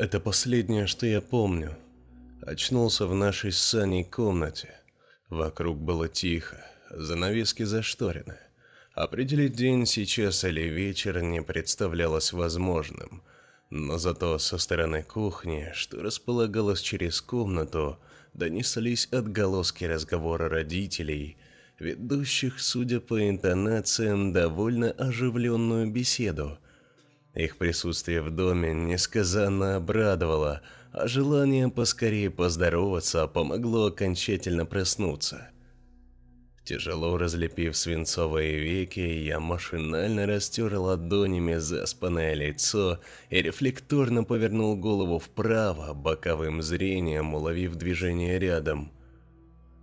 Это последнее, что я помню. Очнулся в нашей с Саней комнате. Вокруг было тихо, занавески зашторены. Определить день сейчас или вечер не представлялось возможным. Но зато со стороны кухни, что располагалось через комнату, донеслись отголоски разговора родителей, ведущих, судя по интонациям, довольно оживленную беседу – их присутствие в доме несказанно обрадовало, а желание поскорее поздороваться помогло окончательно проснуться. Тяжело разлепив свинцовые веки, я машинально растер ладонями заспанное лицо и рефлекторно повернул голову вправо, боковым зрением уловив движение рядом.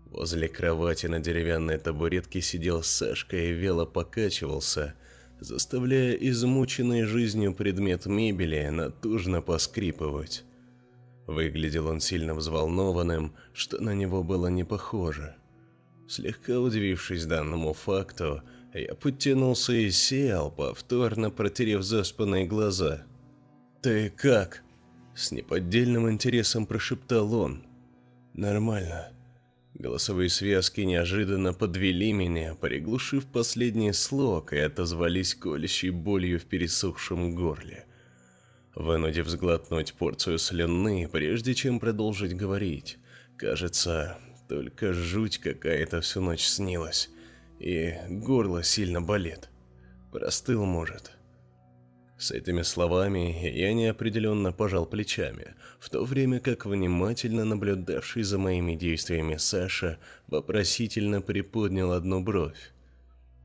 Возле кровати на деревянной табуретке сидел Сашка и вело покачивался – заставляя измученный жизнью предмет мебели натужно поскрипывать. Выглядел он сильно взволнованным, что на него было не похоже. Слегка удивившись данному факту, я подтянулся и сел, повторно протерев заспанные глаза. «Ты как?» – с неподдельным интересом прошептал он. «Нормально», Голосовые связки неожиданно подвели меня, приглушив последний слог и отозвались колющей болью в пересохшем горле. Вынудив сглотнуть порцию слюны, прежде чем продолжить говорить. Кажется, только жуть какая-то всю ночь снилась, и горло сильно болит. Простыл, может. С этими словами я неопределенно пожал плечами, в то время как внимательно наблюдавший за моими действиями Саша вопросительно приподнял одну бровь.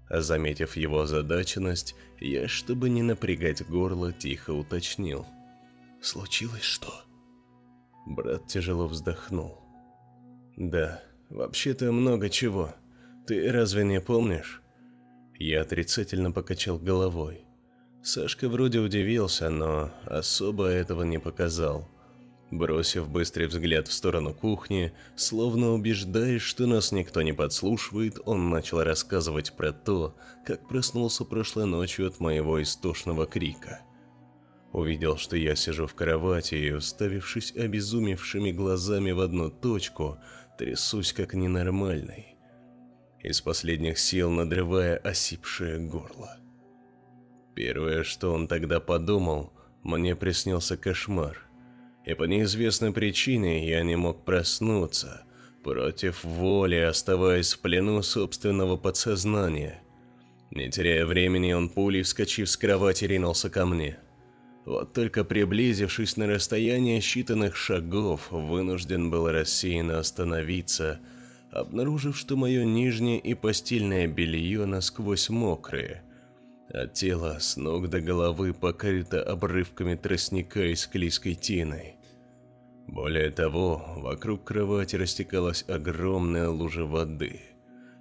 А заметив его озадаченность, я, чтобы не напрягать горло, тихо уточнил. «Случилось что?» Брат тяжело вздохнул. «Да, вообще-то много чего. Ты разве не помнишь?» Я отрицательно покачал головой. Сашка вроде удивился, но особо этого не показал. Бросив быстрый взгляд в сторону кухни, словно убеждаясь, что нас никто не подслушивает, он начал рассказывать про то, как проснулся прошлой ночью от моего истошного крика. Увидел, что я сижу в кровати и, уставившись обезумевшими глазами в одну точку, трясусь как ненормальный. Из последних сил надрывая осипшее горло. Первое, что он тогда подумал, мне приснился кошмар. И по неизвестной причине я не мог проснуться, против воли оставаясь в плену собственного подсознания. Не теряя времени, он пулей, вскочив с кровати, ринулся ко мне. Вот только приблизившись на расстояние считанных шагов, вынужден был рассеянно остановиться, обнаружив, что мое нижнее и постельное белье насквозь мокрые – а тело с ног до головы покрыто обрывками тростника и склизкой тиной. Более того, вокруг кровати растекалась огромная лужа воды,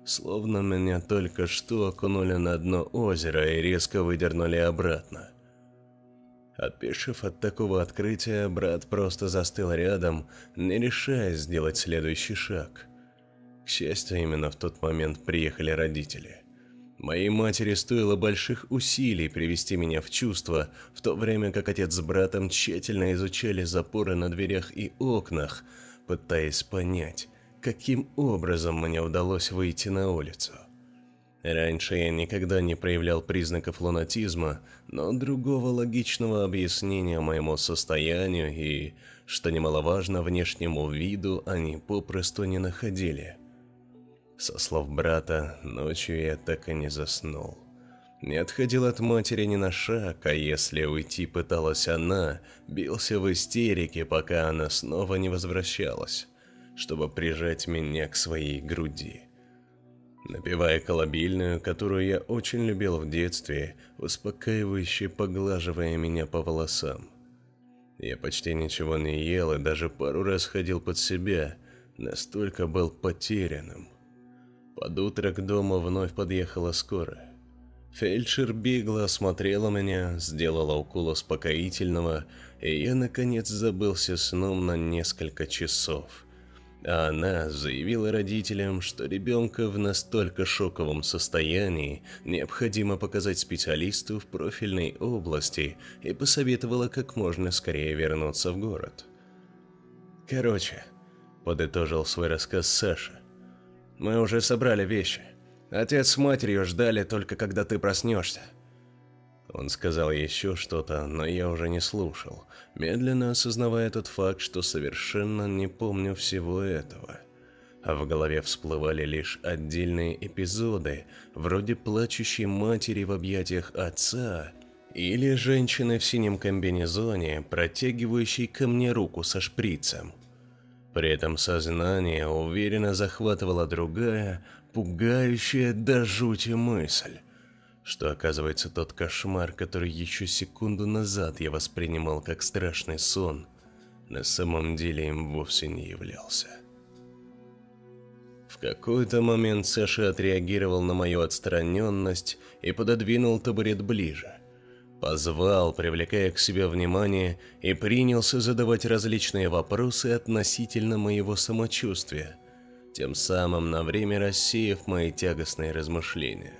словно меня только что окунули на дно озера и резко выдернули обратно. Отпешив от такого открытия, брат просто застыл рядом, не решаясь сделать следующий шаг. К счастью, именно в тот момент приехали родители. Моей матери стоило больших усилий привести меня в чувство, в то время как отец с братом тщательно изучали запоры на дверях и окнах, пытаясь понять, каким образом мне удалось выйти на улицу. Раньше я никогда не проявлял признаков лунатизма, но другого логичного объяснения моему состоянию и, что немаловажно, внешнему виду они попросту не находили. Со слов брата, ночью я так и не заснул. Не отходил от матери ни на шаг, а если уйти пыталась она, бился в истерике, пока она снова не возвращалась, чтобы прижать меня к своей груди. Напевая колыбельную, которую я очень любил в детстве, успокаивающе поглаживая меня по волосам. Я почти ничего не ел и даже пару раз ходил под себя, настолько был потерянным. Под утро к дому вновь подъехала скорая. Фельдшер бегло осмотрела меня, сделала укол успокоительного, и я, наконец, забылся сном на несколько часов. а она заявила родителям, что ребенка в настолько шоковом состоянии необходимо показать специалисту в профильной области и посоветовала как можно скорее вернуться в город. «Короче», — подытожил свой рассказ Саша, — «мы уже собрали вещи. Отец с матерью ждали только когда ты проснешься». Он сказал еще что-то, но я уже не слушал, медленно осознавая тот факт, что совершенно не помню всего этого. А в голове всплывали лишь отдельные эпизоды, вроде плачущей матери в объятиях отца или женщины в синем комбинезоне, протягивающей ко мне руку со шприцем. При этом сознание уверенно захватывала другая, пугающая до жути мысль что оказывается тот кошмар, который еще секунду назад я воспринимал как страшный сон, на самом деле им вовсе не являлся. В какой-то момент Саша отреагировал на мою отстраненность и пододвинул табурет ближе. Позвал, привлекая к себе внимание, и принялся задавать различные вопросы относительно моего самочувствия, тем самым на время рассеяв мои тягостные размышления.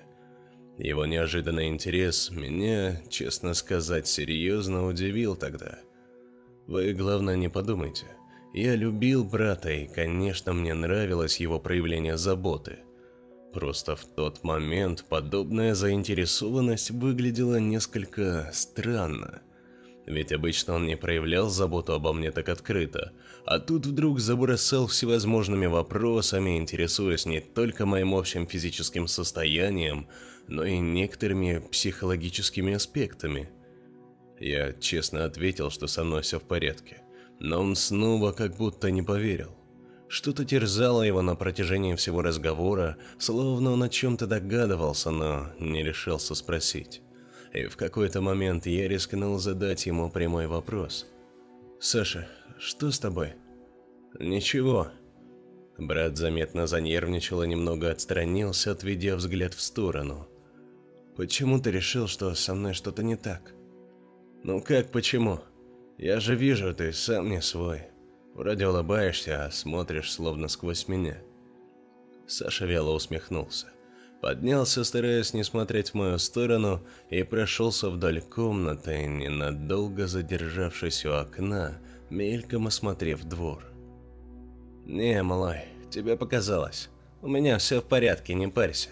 Его неожиданный интерес меня, честно сказать, серьезно удивил тогда. Вы, главное, не подумайте. Я любил брата, и, конечно, мне нравилось его проявление заботы. Просто в тот момент подобная заинтересованность выглядела несколько странно. Ведь обычно он не проявлял заботу обо мне так открыто, а тут вдруг забросал всевозможными вопросами, интересуясь не только моим общим физическим состоянием, но и некоторыми психологическими аспектами. Я честно ответил, что со мной все в порядке, но он снова как будто не поверил. Что-то терзало его на протяжении всего разговора, словно он о чем-то догадывался, но не решился спросить и в какой-то момент я рискнул задать ему прямой вопрос. «Саша, что с тобой?» «Ничего». Брат заметно занервничал и немного отстранился, отведя взгляд в сторону. «Почему ты решил, что со мной что-то не так?» «Ну как почему? Я же вижу, ты сам не свой. Вроде улыбаешься, а смотришь словно сквозь меня». Саша вяло усмехнулся. Поднялся, стараясь не смотреть в мою сторону, и прошелся вдоль комнаты, ненадолго задержавшись у окна, мельком осмотрев двор. «Не, малой, тебе показалось. У меня все в порядке, не парься».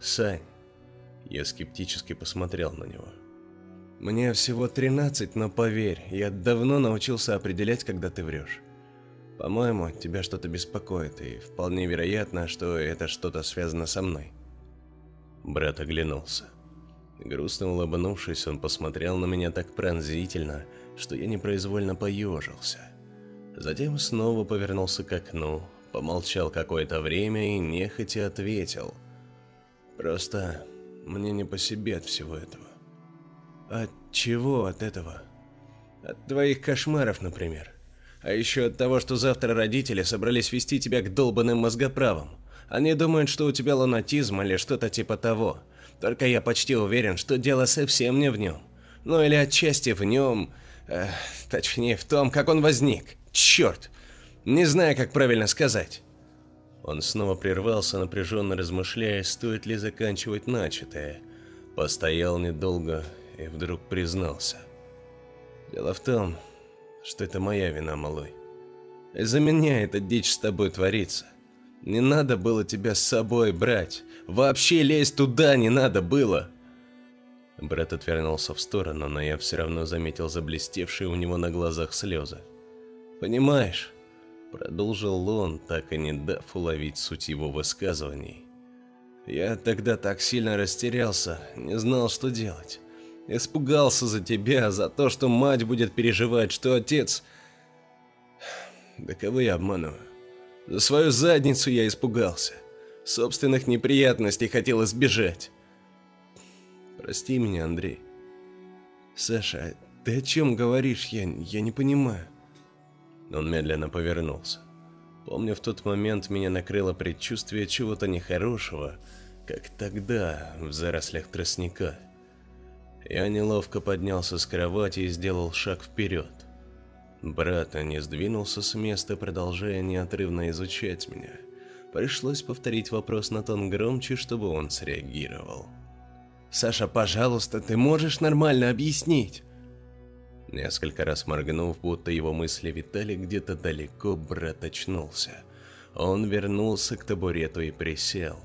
«Сань». Я скептически посмотрел на него. «Мне всего тринадцать, но поверь, я давно научился определять, когда ты врешь. По-моему, тебя что-то беспокоит, и вполне вероятно, что это что-то связано со мной. Брат оглянулся. Грустно улыбнувшись, он посмотрел на меня так пронзительно, что я непроизвольно поежился. Затем снова повернулся к окну, помолчал какое-то время и нехотя ответил. «Просто мне не по себе от всего этого». «От чего от этого?» «От твоих кошмаров, например. А еще от того, что завтра родители собрались вести тебя к долбанным мозгоправам. Они думают, что у тебя лунатизм или что-то типа того. Только я почти уверен, что дело совсем не в нем. Ну или отчасти в нем, э, точнее в том, как он возник. Черт! Не знаю, как правильно сказать. Он снова прервался, напряженно размышляя, стоит ли заканчивать начатое. Постоял недолго и вдруг признался. Дело в том, что это моя вина, малой. Из-за меня эта дичь с тобой творится. Не надо было тебя с собой брать. Вообще лезть туда не надо было. Брат отвернулся в сторону, но я все равно заметил заблестевшие у него на глазах слезы. «Понимаешь?» Продолжил он, так и не дав уловить суть его высказываний. «Я тогда так сильно растерялся, не знал, что делать. Испугался за тебя, за то, что мать будет переживать, что отец... Да кого я обманываю? За свою задницу я испугался. Собственных неприятностей хотел избежать. Прости меня, Андрей. Саша, ты о чем говоришь? Я, я не понимаю. Он медленно повернулся. Помню, в тот момент меня накрыло предчувствие чего-то нехорошего, как тогда, в зарослях тростника. Я неловко поднялся с кровати и сделал шаг вперед. Брат не сдвинулся с места, продолжая неотрывно изучать меня. Пришлось повторить вопрос на тон громче, чтобы он среагировал. «Саша, пожалуйста, ты можешь нормально объяснить?» Несколько раз моргнув, будто его мысли витали где-то далеко, брат очнулся. Он вернулся к табурету и присел.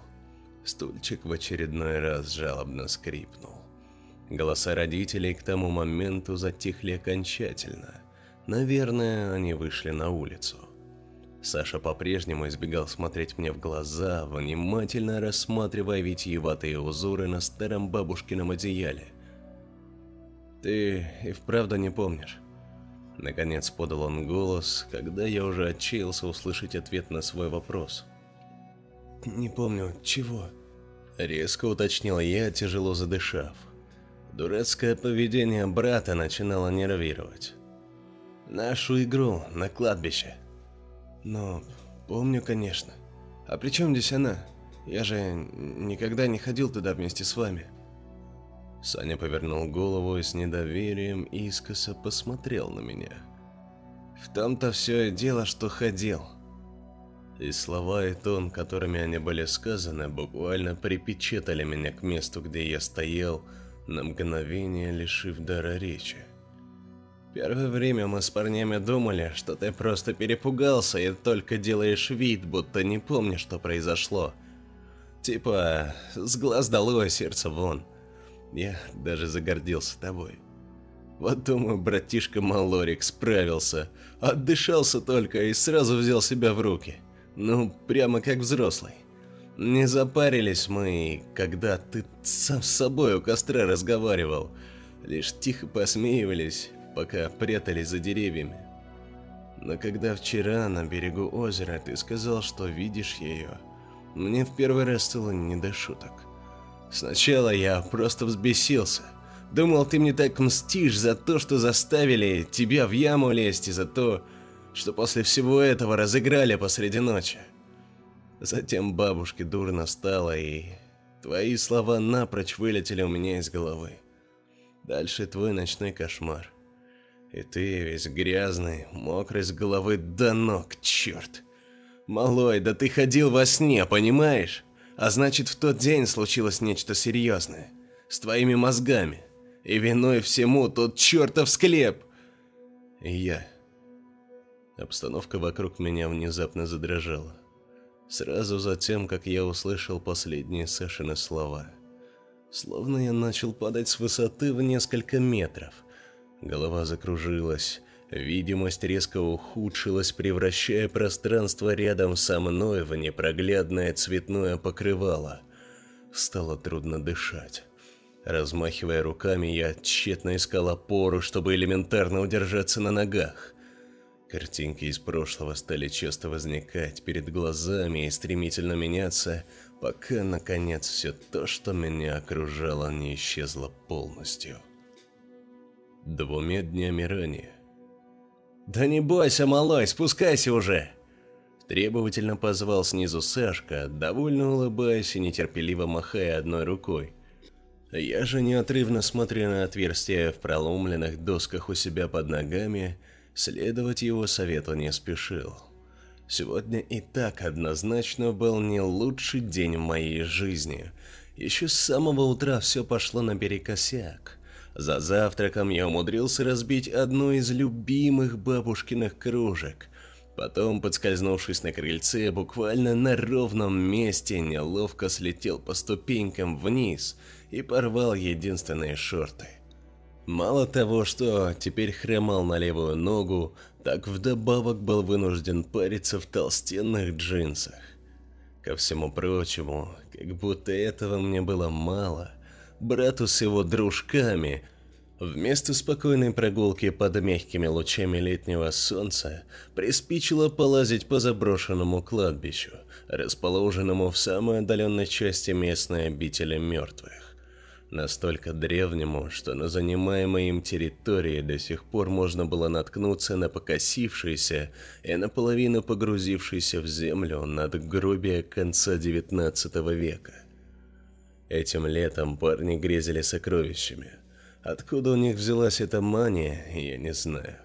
Стульчик в очередной раз жалобно скрипнул. Голоса родителей к тому моменту затихли окончательно. Наверное, они вышли на улицу. Саша по-прежнему избегал смотреть мне в глаза, внимательно рассматривая витиеватые узоры на старом бабушкином одеяле. «Ты и вправду не помнишь?» Наконец подал он голос, когда я уже отчаялся услышать ответ на свой вопрос. «Не помню, чего?» Резко уточнил я, тяжело задышав. Дурацкое поведение брата начинало нервировать. Нашу игру на кладбище. Но помню, конечно. А при чем здесь она? Я же никогда не ходил туда вместе с вами. Саня повернул голову и с недоверием искоса посмотрел на меня. В том-то все и дело, что ходил. И слова и тон, которыми они были сказаны, буквально припечатали меня к месту, где я стоял, на мгновение лишив дара речи. Первое время мы с парнями думали, что ты просто перепугался и только делаешь вид, будто не помнишь, что произошло. Типа, с глаз долой, сердце вон. Я даже загордился тобой. Вот думаю, братишка Малорик справился, отдышался только и сразу взял себя в руки. Ну, прямо как взрослый. Не запарились мы, когда ты сам с собой у костра разговаривал. Лишь тихо посмеивались, пока прятались за деревьями. Но когда вчера на берегу озера ты сказал, что видишь ее, мне в первый раз стало не до шуток. Сначала я просто взбесился. Думал, ты мне так мстишь за то, что заставили тебя в яму лезть, и за то, что после всего этого разыграли посреди ночи. Затем бабушке дурно стало, и твои слова напрочь вылетели у меня из головы. Дальше твой ночной кошмар. И ты весь грязный, мокрый с головы до ног, черт. Малой, да ты ходил во сне, понимаешь? А значит, в тот день случилось нечто серьезное. С твоими мозгами. И виной всему тот чертов склеп. И я. Обстановка вокруг меня внезапно задрожала. Сразу за тем, как я услышал последние Сашины слова. Словно я начал падать с высоты в несколько метров – Голова закружилась, видимость резко ухудшилась, превращая пространство рядом со мной в непроглядное цветное покрывало. Стало трудно дышать. Размахивая руками, я тщетно искал опору, чтобы элементарно удержаться на ногах. Картинки из прошлого стали часто возникать перед глазами и стремительно меняться, пока, наконец, все то, что меня окружало, не исчезло полностью. Двумя днями ранее. «Да не бойся, малой, спускайся уже!» Требовательно позвал снизу Сашка, довольно улыбаясь и нетерпеливо махая одной рукой. Я же неотрывно смотря на отверстия в проломленных досках у себя под ногами, следовать его совету не спешил. Сегодня и так однозначно был не лучший день в моей жизни. Еще с самого утра все пошло наперекосяк. За завтраком я умудрился разбить одну из любимых бабушкиных кружек. Потом, подскользнувшись на крыльце, буквально на ровном месте неловко слетел по ступенькам вниз и порвал единственные шорты. Мало того, что теперь хромал на левую ногу, так вдобавок был вынужден париться в толстенных джинсах. Ко всему прочему, как будто этого мне было мало – брату с его дружками, вместо спокойной прогулки под мягкими лучами летнего солнца приспичило полазить по заброшенному кладбищу, расположенному в самой отдаленной части местной обители мертвых. Настолько древнему, что на занимаемой им территории до сих пор можно было наткнуться на покосившийся и наполовину погрузившийся в землю надгробие конца XIX века. Этим летом парни грезили сокровищами. Откуда у них взялась эта мания, я не знаю.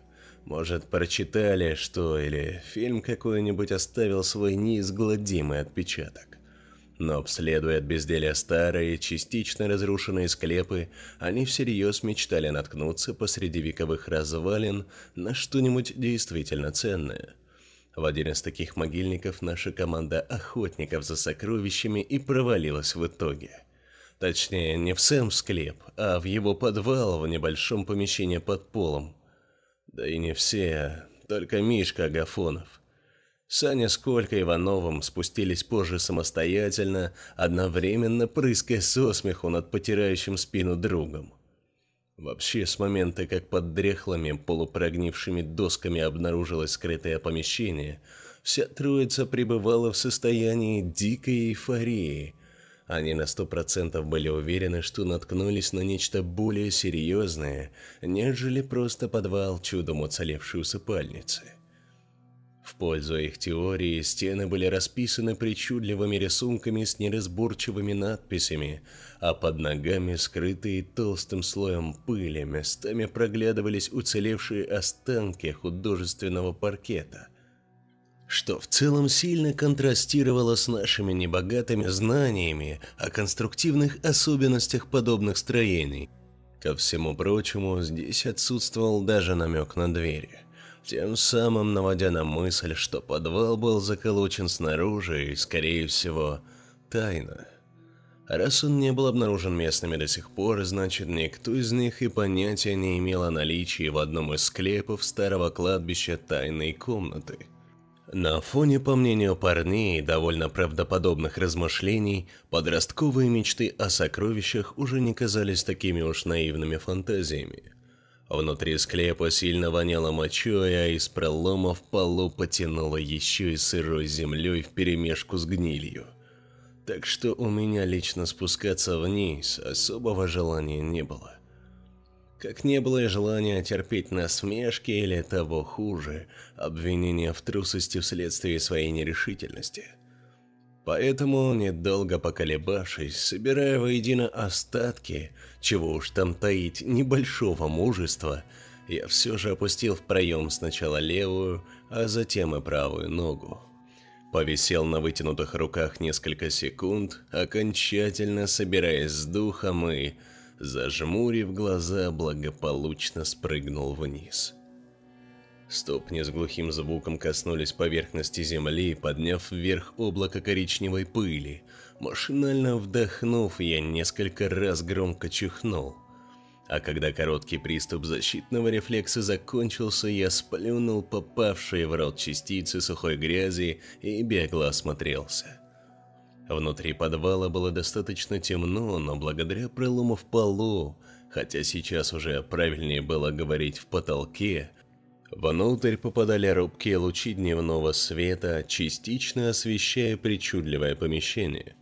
Может, прочитали, что или фильм какой-нибудь оставил свой неизгладимый отпечаток. Но обследуя безделия старые, частично разрушенные склепы, они всерьез мечтали наткнуться посреди вековых развалин на что-нибудь действительно ценное. В один из таких могильников наша команда охотников за сокровищами и провалилась в итоге. Точнее, не в сам склеп, а в его подвал в небольшом помещении под полом. Да и не все, только Мишка Агафонов – Саня с Колькой Ивановым спустились позже самостоятельно, одновременно прыская со смеху над потирающим спину другом. Вообще, с момента, как под дряхлыми полупрогнившими досками обнаружилось скрытое помещение, вся троица пребывала в состоянии дикой эйфории. Они на сто процентов были уверены, что наткнулись на нечто более серьезное, нежели просто подвал чудом уцелевшей усыпальницы. В пользу их теории стены были расписаны причудливыми рисунками с неразборчивыми надписями, а под ногами, скрытые толстым слоем пыли, местами проглядывались уцелевшие останки художественного паркета, что в целом сильно контрастировало с нашими небогатыми знаниями о конструктивных особенностях подобных строений. Ко всему прочему, здесь отсутствовал даже намек на двери тем самым наводя на мысль, что подвал был заколочен снаружи и, скорее всего, тайно. Раз он не был обнаружен местными до сих пор, значит, никто из них и понятия не имел о наличии в одном из склепов старого кладбища тайной комнаты. На фоне, по мнению парней, довольно правдоподобных размышлений, подростковые мечты о сокровищах уже не казались такими уж наивными фантазиями. Внутри склепа сильно воняло мочой, а из пролома в полу потянуло еще и сырой землей вперемешку с гнилью. Так что у меня лично спускаться вниз особого желания не было. Как не было и желания терпеть насмешки или того хуже, обвинения в трусости вследствие своей нерешительности – Поэтому, недолго поколебавшись, собирая воедино остатки, чего уж там таить, небольшого мужества, я все же опустил в проем сначала левую, а затем и правую ногу. Повисел на вытянутых руках несколько секунд, окончательно собираясь с духом и, зажмурив глаза, благополучно спрыгнул вниз. Ступни с глухим звуком коснулись поверхности земли, подняв вверх облако коричневой пыли. Машинально вдохнув, я несколько раз громко чихнул. А когда короткий приступ защитного рефлекса закончился, я сплюнул попавшие в рот частицы сухой грязи и бегло осмотрелся. Внутри подвала было достаточно темно, но благодаря пролому в полу, хотя сейчас уже правильнее было говорить в потолке, Внутрь попадали робкие лучи дневного света, частично освещая причудливое помещение.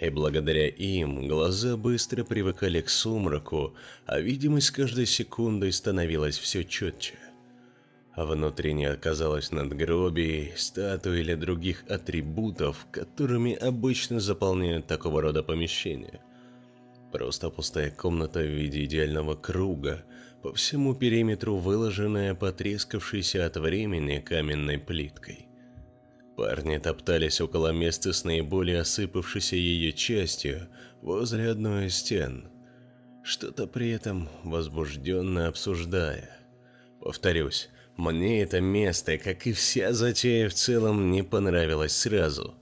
И благодаря им глаза быстро привыкали к сумраку, а видимость с каждой секундой становилась все четче. А внутри не оказалось надгробий, статуй или других атрибутов, которыми обычно заполняют такого рода помещения. Просто пустая комната в виде идеального круга – по всему периметру выложенная потрескавшейся от времени каменной плиткой. Парни топтались около места с наиболее осыпавшейся ее частью, возле одной из стен, что-то при этом возбужденно обсуждая. Повторюсь, мне это место, как и вся затея в целом, не понравилось сразу.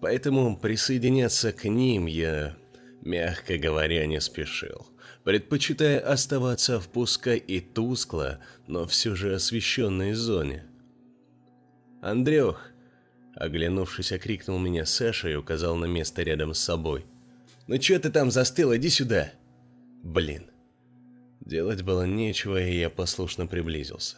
Поэтому присоединяться к ним я, мягко говоря, не спешил предпочитая оставаться в пускай и тускло, но все же освещенной зоне. «Андрюх!» Оглянувшись, окрикнул меня Саша и указал на место рядом с собой. «Ну чё ты там застыл? Иди сюда!» «Блин!» Делать было нечего, и я послушно приблизился.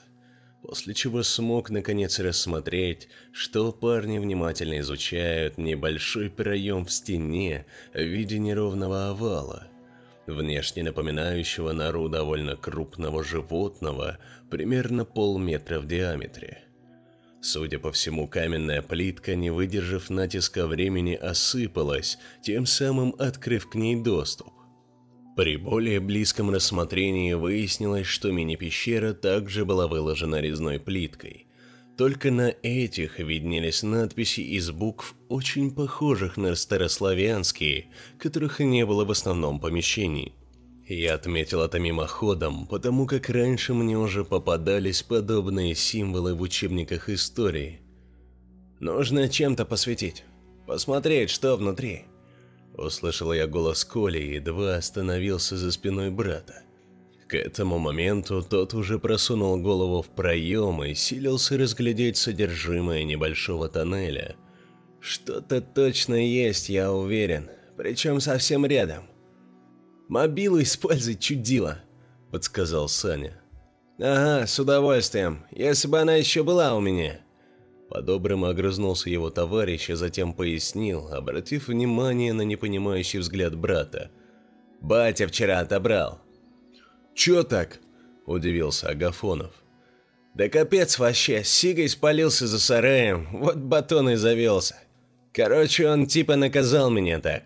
После чего смог наконец рассмотреть, что парни внимательно изучают небольшой проем в стене в виде неровного овала – внешне напоминающего нору довольно крупного животного, примерно полметра в диаметре. Судя по всему, каменная плитка, не выдержав натиска времени, осыпалась, тем самым открыв к ней доступ. При более близком рассмотрении выяснилось, что мини-пещера также была выложена резной плиткой. Только на этих виднелись надписи из букв, очень похожих на старославянские, которых не было в основном помещении. Я отметил это мимоходом, потому как раньше мне уже попадались подобные символы в учебниках истории. Нужно чем-то посветить, посмотреть, что внутри. Услышал я голос Коли и едва остановился за спиной брата. К этому моменту тот уже просунул голову в проем и силился разглядеть содержимое небольшого тоннеля. Что-то точно есть, я уверен, причем совсем рядом. «Мобилу используй, чудило», — подсказал Саня. «Ага, с удовольствием, если бы она еще была у меня». По-доброму огрызнулся его товарищ, а затем пояснил, обратив внимание на непонимающий взгляд брата. «Батя вчера отобрал». «Чё так?» – удивился Агафонов. «Да капец вообще, Сигой спалился за сараем, вот батон и завелся. Короче, он типа наказал меня так».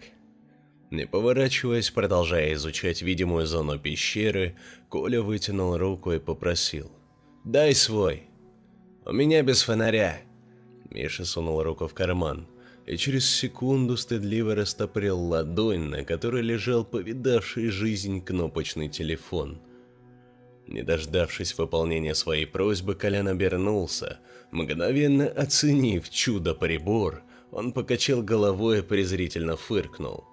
Не поворачиваясь, продолжая изучать видимую зону пещеры, Коля вытянул руку и попросил. «Дай свой. У меня без фонаря». Миша сунул руку в карман и через секунду стыдливо растопрел ладонь, на которой лежал повидавший жизнь кнопочный телефон. Не дождавшись выполнения своей просьбы, Колян обернулся. Мгновенно оценив чудо-прибор, он покачал головой и презрительно фыркнул.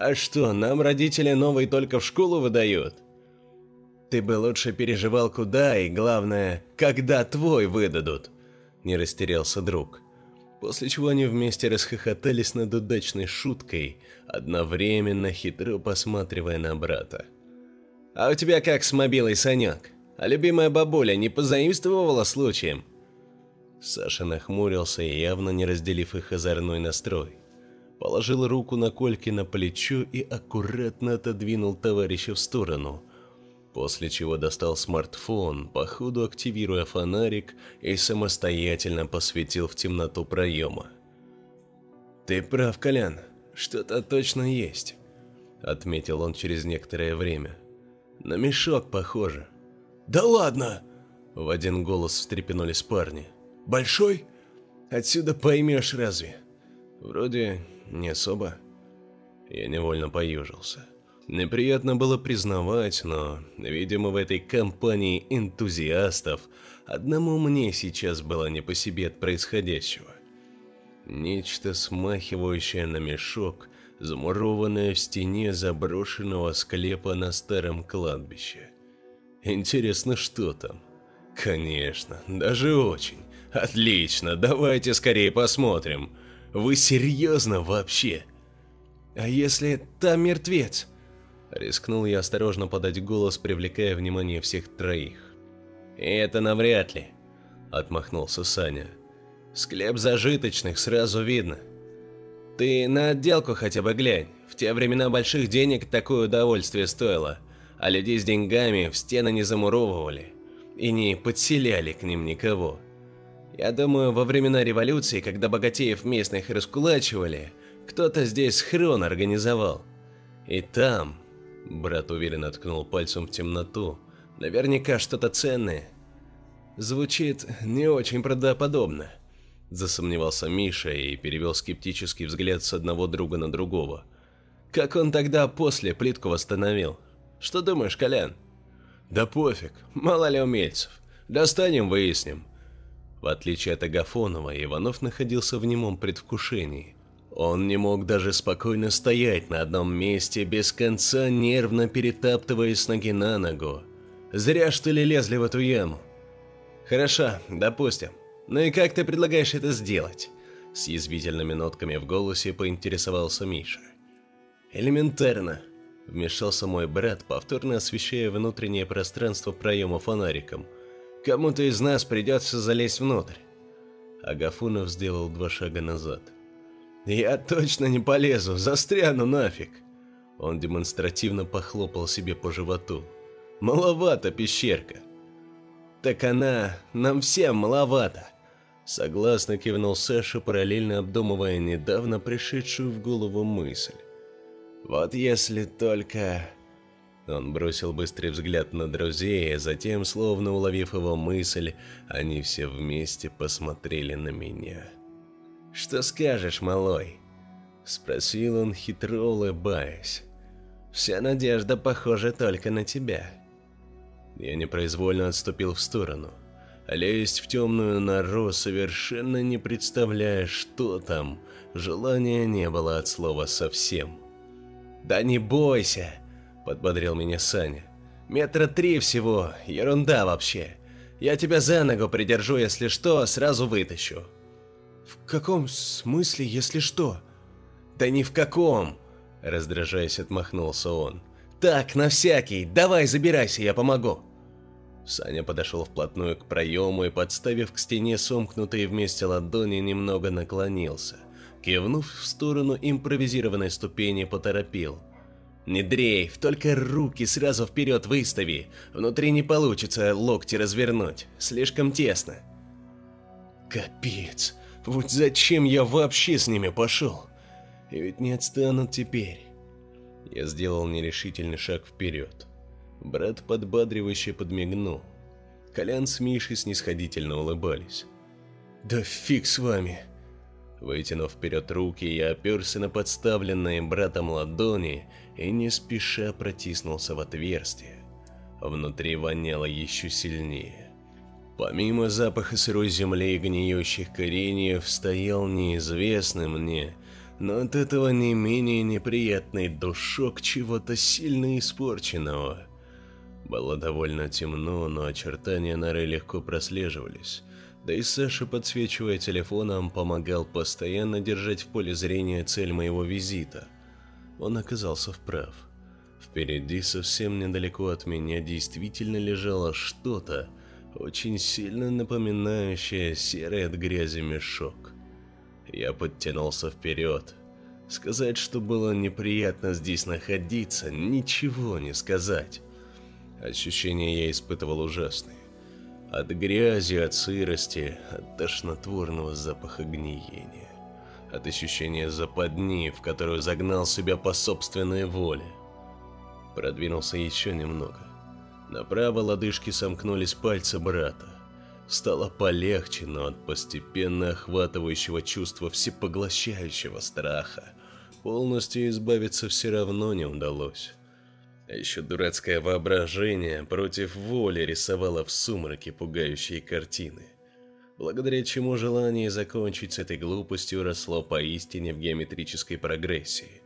«А что, нам родители новый только в школу выдают?» «Ты бы лучше переживал, куда и, главное, когда твой выдадут», не растерялся друг. После чего они вместе расхохотались над удачной шуткой, одновременно хитро посматривая на брата. «А у тебя как с мобилой, Санек? А любимая бабуля не позаимствовала случаем?» Саша нахмурился, явно не разделив их озорной настрой. Положил руку на Кольки на плечо и аккуратно отодвинул товарища в сторону, после чего достал смартфон, по ходу активируя фонарик и самостоятельно посветил в темноту проема. «Ты прав, Колян, что-то точно есть», — отметил он через некоторое время. «На мешок похоже». «Да ладно!» — в один голос встрепенулись парни. «Большой? Отсюда поймешь разве?» «Вроде не особо». Я невольно поюжился. Неприятно было признавать, но, видимо, в этой компании энтузиастов одному мне сейчас было не по себе от происходящего. Нечто смахивающее на мешок, замурованное в стене заброшенного склепа на старом кладбище. Интересно, что там? Конечно, даже очень. Отлично, давайте скорее посмотрим. Вы серьезно вообще? А если там мертвец? Рискнул я осторожно подать голос, привлекая внимание всех троих. «Это навряд ли», — отмахнулся Саня. «Склеп зажиточных сразу видно. Ты на отделку хотя бы глянь. В те времена больших денег такое удовольствие стоило, а людей с деньгами в стены не замуровывали и не подселяли к ним никого. Я думаю, во времена революции, когда богатеев местных раскулачивали, кто-то здесь схрон организовал. И там, Брат уверенно ткнул пальцем в темноту. Наверняка что-то ценное. Звучит не очень правдоподобно. Засомневался Миша и перевел скептический взгляд с одного друга на другого. Как он тогда после плитку восстановил? Что думаешь, Колян? Да пофиг, мало ли умельцев. Достанем, выясним. В отличие от Агафонова, Иванов находился в немом предвкушении. Он не мог даже спокойно стоять на одном месте, без конца нервно перетаптываясь с ноги на ногу. Зря что ли лезли в эту яму. Хорошо, допустим. Ну и как ты предлагаешь это сделать? С язвительными нотками в голосе поинтересовался Миша. Элементарно. Вмешался мой брат, повторно освещая внутреннее пространство проема фонариком. Кому-то из нас придется залезть внутрь. Агафунов сделал два шага назад. «Я точно не полезу, застряну нафиг!» Он демонстративно похлопал себе по животу. «Маловато пещерка!» «Так она нам всем маловато!» Согласно кивнул Саша, параллельно обдумывая недавно пришедшую в голову мысль. «Вот если только...» Он бросил быстрый взгляд на друзей, а затем, словно уловив его мысль, они все вместе посмотрели на меня. «Что скажешь, малой?» – спросил он, хитро улыбаясь. «Вся надежда, похожа только на тебя». Я непроизвольно отступил в сторону. Лезть в темную нору, совершенно не представляя, что там, желания не было от слова совсем. «Да не бойся!» Подбодрил меня Саня. Метра три всего, ерунда вообще. Я тебя за ногу придержу, если что, сразу вытащу. В каком смысле, если что? Да ни в каком, раздражаясь, отмахнулся он. Так, на всякий, давай забирайся, я помогу. Саня подошел вплотную к проему и, подставив к стене сомкнутые вместе ладони, немного наклонился. Кивнув в сторону импровизированной ступени, поторопил. Не дрейф, только руки сразу вперед выстави. Внутри не получится локти развернуть, слишком тесно. Капец, вот зачем я вообще с ними пошел? И ведь не отстанут теперь. Я сделал нерешительный шаг вперед. Брат подбадривающе подмигнул. Колян с Мишей снисходительно улыбались. «Да фиг с вами!» Вытянув вперед руки, я оперся на подставленные братом ладони и не спеша протиснулся в отверстие. Внутри воняло еще сильнее. Помимо запаха сырой земли и гниющих кореньев, стоял неизвестный мне, но от этого не менее неприятный душок чего-то сильно испорченного. Было довольно темно, но очертания норы легко прослеживались. Да и Саша, подсвечивая телефоном, помогал постоянно держать в поле зрения цель моего визита – он оказался вправ. Впереди, совсем недалеко от меня, действительно лежало что-то, очень сильно напоминающее серый от грязи мешок. Я подтянулся вперед. Сказать, что было неприятно здесь находиться, ничего не сказать. Ощущения я испытывал ужасные. От грязи, от сырости, от тошнотворного запаха гниения от ощущения западни, в которую загнал себя по собственной воле. Продвинулся еще немного. Направо лодыжки сомкнулись пальцы брата. Стало полегче, но от постепенно охватывающего чувства всепоглощающего страха полностью избавиться все равно не удалось. А еще дурацкое воображение против воли рисовало в сумраке пугающие картины – благодаря чему желание закончить с этой глупостью росло поистине в геометрической прогрессии.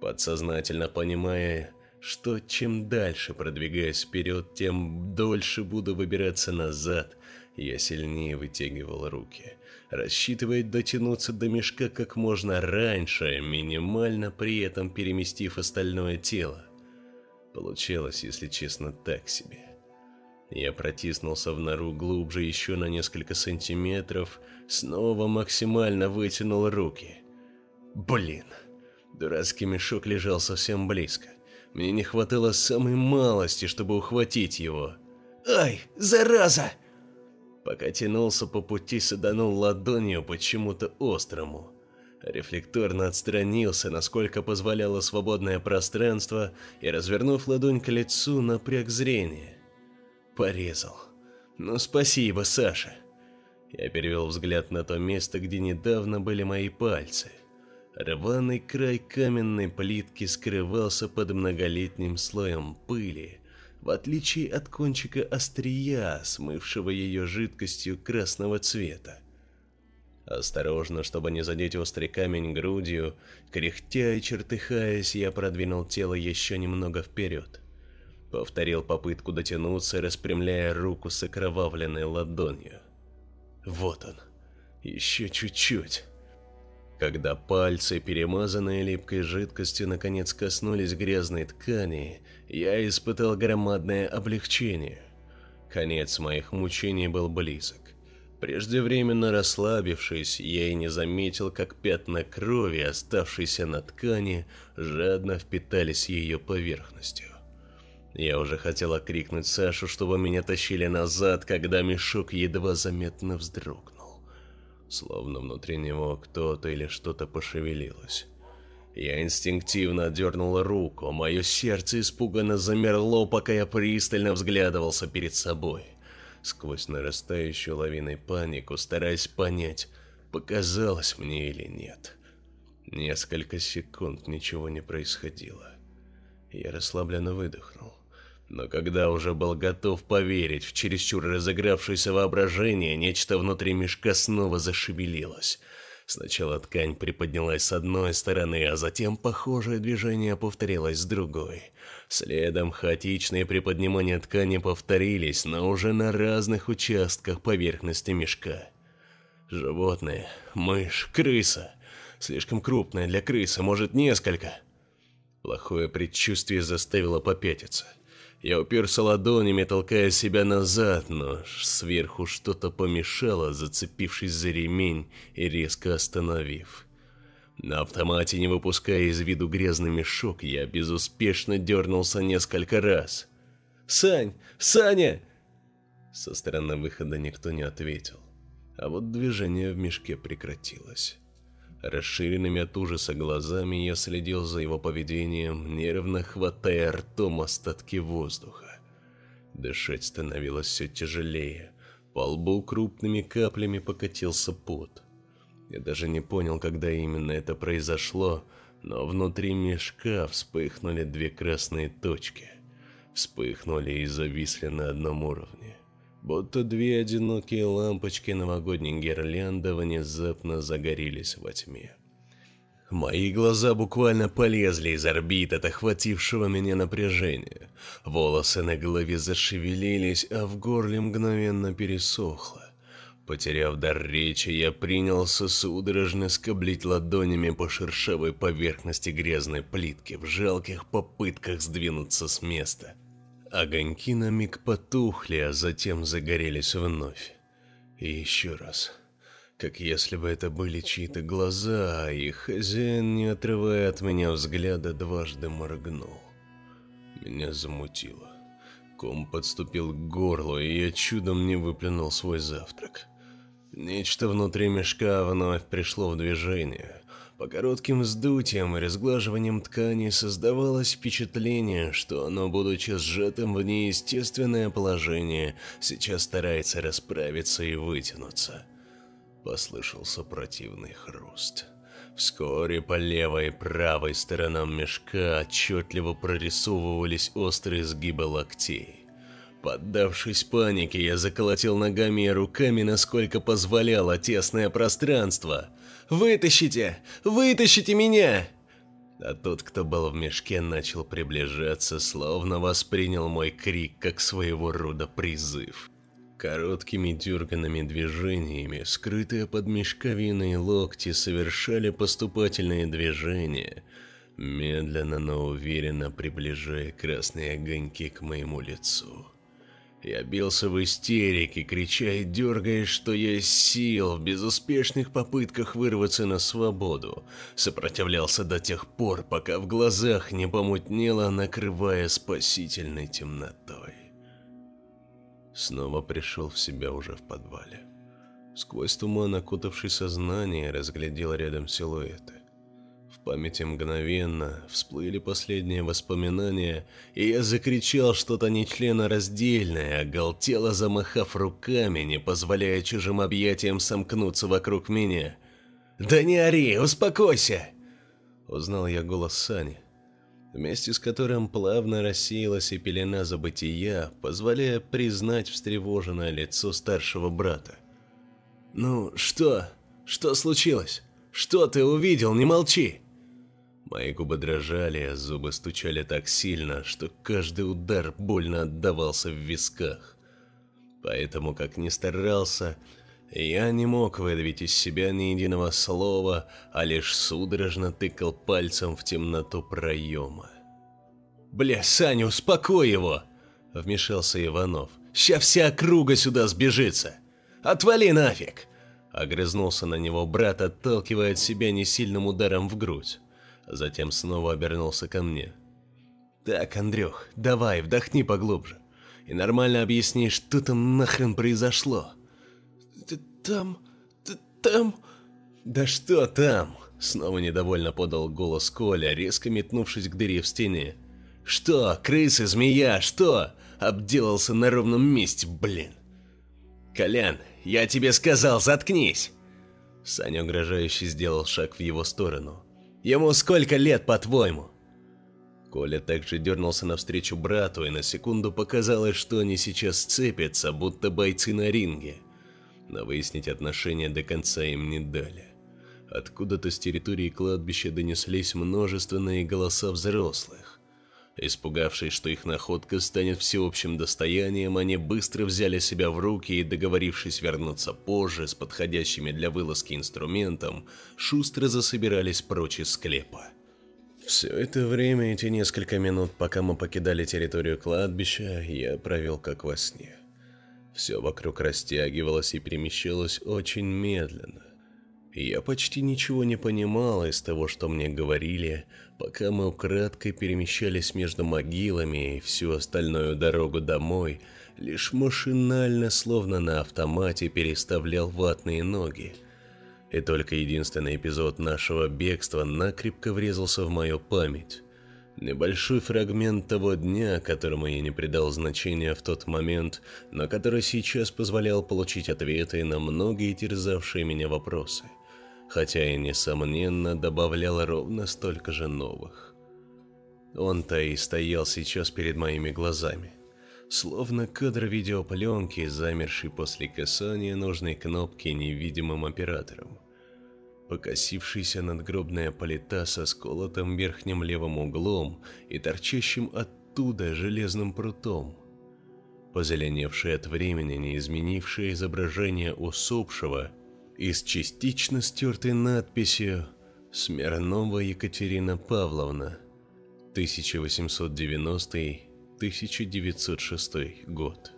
Подсознательно понимая, что чем дальше продвигаясь вперед, тем дольше буду выбираться назад, я сильнее вытягивал руки, рассчитывая дотянуться до мешка как можно раньше, минимально при этом переместив остальное тело. Получалось, если честно, так себе. Я протиснулся в нору глубже еще на несколько сантиметров, снова максимально вытянул руки. Блин, дурацкий мешок лежал совсем близко. Мне не хватало самой малости, чтобы ухватить его. «Ай, зараза!» Пока тянулся по пути, саданул ладонью почему-то острому. Рефлекторно отстранился, насколько позволяло свободное пространство, и, развернув ладонь к лицу, напряг зрение. Порезал. Ну спасибо, Саша. Я перевел взгляд на то место, где недавно были мои пальцы. Рваный край каменной плитки скрывался под многолетним слоем пыли, в отличие от кончика острия, смывшего ее жидкостью красного цвета. Осторожно, чтобы не задеть острый камень грудью, кряхтя и чертыхаясь, я продвинул тело еще немного вперед. Повторил попытку дотянуться, распрямляя руку с окровавленной ладонью. Вот он. Еще чуть-чуть. Когда пальцы, перемазанные липкой жидкостью, наконец коснулись грязной ткани, я испытал громадное облегчение. Конец моих мучений был близок. Преждевременно расслабившись, я и не заметил, как пятна крови, оставшиеся на ткани, жадно впитались ее поверхностью. Я уже хотела крикнуть Сашу, чтобы меня тащили назад, когда мешок едва заметно вздрогнул. Словно внутри него кто-то или что-то пошевелилось. Я инстинктивно дернул руку, мое сердце испуганно замерло, пока я пристально взглядывался перед собой. Сквозь нарастающую лавиной панику, стараясь понять, показалось мне или нет. Несколько секунд ничего не происходило. Я расслабленно выдохнул. Но когда уже был готов поверить в чересчур разыгравшееся воображение, нечто внутри мешка снова зашевелилось – Сначала ткань приподнялась с одной стороны, а затем похожее движение повторилось с другой. Следом хаотичные приподнимания ткани повторились, но уже на разных участках поверхности мешка. Животное, мышь, крыса. Слишком крупная для крысы, может несколько. Плохое предчувствие заставило попятиться. Я уперся ладонями, толкая себя назад, но сверху что-то помешало, зацепившись за ремень и резко остановив. На автомате, не выпуская из виду грязный мешок, я безуспешно дернулся несколько раз. «Сань! Саня!» Со стороны выхода никто не ответил, а вот движение в мешке прекратилось. Расширенными от ужаса глазами я следил за его поведением, нервно хватая ртом остатки воздуха. Дышать становилось все тяжелее. По лбу крупными каплями покатился пот. Я даже не понял, когда именно это произошло, но внутри мешка вспыхнули две красные точки. Вспыхнули и зависли на одном уровне будто две одинокие лампочки новогодней гирлянды внезапно загорелись во тьме. Мои глаза буквально полезли из орбит от охватившего меня напряжения. Волосы на голове зашевелились, а в горле мгновенно пересохло. Потеряв дар речи, я принялся судорожно скоблить ладонями по шершавой поверхности грязной плитки в жалких попытках сдвинуться с места. Огоньки на миг потухли, а затем загорелись вновь. И еще раз. Как если бы это были чьи-то глаза, и хозяин, не отрывая от меня взгляда, дважды моргнул. Меня замутило. Ком подступил к горлу, и я чудом не выплюнул свой завтрак. Нечто внутри мешка вновь пришло в движение. По коротким вздутиям и разглаживанием ткани создавалось впечатление, что оно, будучи сжатым в неестественное положение, сейчас старается расправиться и вытянуться. Послышался противный хруст. Вскоре по левой и правой сторонам мешка отчетливо прорисовывались острые сгибы локтей. Поддавшись панике, я заколотил ногами и руками, насколько позволяло тесное пространство – Вытащите! Вытащите меня!» А тот, кто был в мешке, начал приближаться, словно воспринял мой крик как своего рода призыв. Короткими дерганными движениями, скрытые под мешковиной локти, совершали поступательные движения, медленно, но уверенно приближая красные огоньки к моему лицу. Я бился в истерике, крича и дергаясь, что есть сил в безуспешных попытках вырваться на свободу. Сопротивлялся до тех пор, пока в глазах не помутнело, накрывая спасительной темнотой. Снова пришел в себя уже в подвале. Сквозь туман, окутавший сознание, разглядел рядом силуэты памяти мгновенно всплыли последние воспоминания, и я закричал что-то нечленораздельное, оголтело замахав руками, не позволяя чужим объятиям сомкнуться вокруг меня. «Да не ори, успокойся!» Узнал я голос Сани, вместе с которым плавно рассеялась и пелена забытия, позволяя признать встревоженное лицо старшего брата. «Ну, что? Что случилось? Что ты увидел? Не молчи!» Мои губы дрожали, зубы стучали так сильно, что каждый удар больно отдавался в висках. Поэтому, как ни старался, я не мог выдавить из себя ни единого слова, а лишь судорожно тыкал пальцем в темноту проема. «Бля, Саня, успокой его!» — вмешался Иванов. «Ща вся округа сюда сбежится! Отвали нафиг!» Огрызнулся на него брат, отталкивая от себя несильным ударом в грудь. Затем снова обернулся ко мне. «Так, Андрюх, давай, вдохни поглубже. И нормально объясни, что там нахрен произошло». «Там... там...» «Да что там?» Снова недовольно подал голос Коля, резко метнувшись к дыре в стене. «Что, крыса, змея, что? Обделался на ровном месте, блин!» «Колян, я тебе сказал, заткнись!» Саня угрожающе сделал шаг в его сторону. «Ему сколько лет, по-твоему?» Коля также дернулся навстречу брату, и на секунду показалось, что они сейчас сцепятся, будто бойцы на ринге. Но выяснить отношения до конца им не дали. Откуда-то с территории кладбища донеслись множественные голоса взрослых. Испугавшись, что их находка станет всеобщим достоянием, они быстро взяли себя в руки и, договорившись вернуться позже с подходящими для вылазки инструментом, шустро засобирались прочь из склепа. Все это время, эти несколько минут, пока мы покидали территорию кладбища, я провел как во сне. Все вокруг растягивалось и перемещалось очень медленно. Я почти ничего не понимал из того, что мне говорили, пока мы украдкой перемещались между могилами и всю остальную дорогу домой, лишь машинально, словно на автомате, переставлял ватные ноги. И только единственный эпизод нашего бегства накрепко врезался в мою память. Небольшой фрагмент того дня, которому я не придал значения в тот момент, но который сейчас позволял получить ответы на многие терзавшие меня вопросы – хотя и, несомненно, добавлял ровно столько же новых. Он-то и стоял сейчас перед моими глазами, словно кадр видеопленки, замерший после касания нужной кнопки невидимым оператором. Покосившийся надгробная полита со сколотым верхним левым углом и торчащим оттуда железным прутом. Позеленевшее от времени, не изменившее изображение усопшего – и с частично стертой надписью «Смирнова Екатерина Павловна, 1890-1906 год».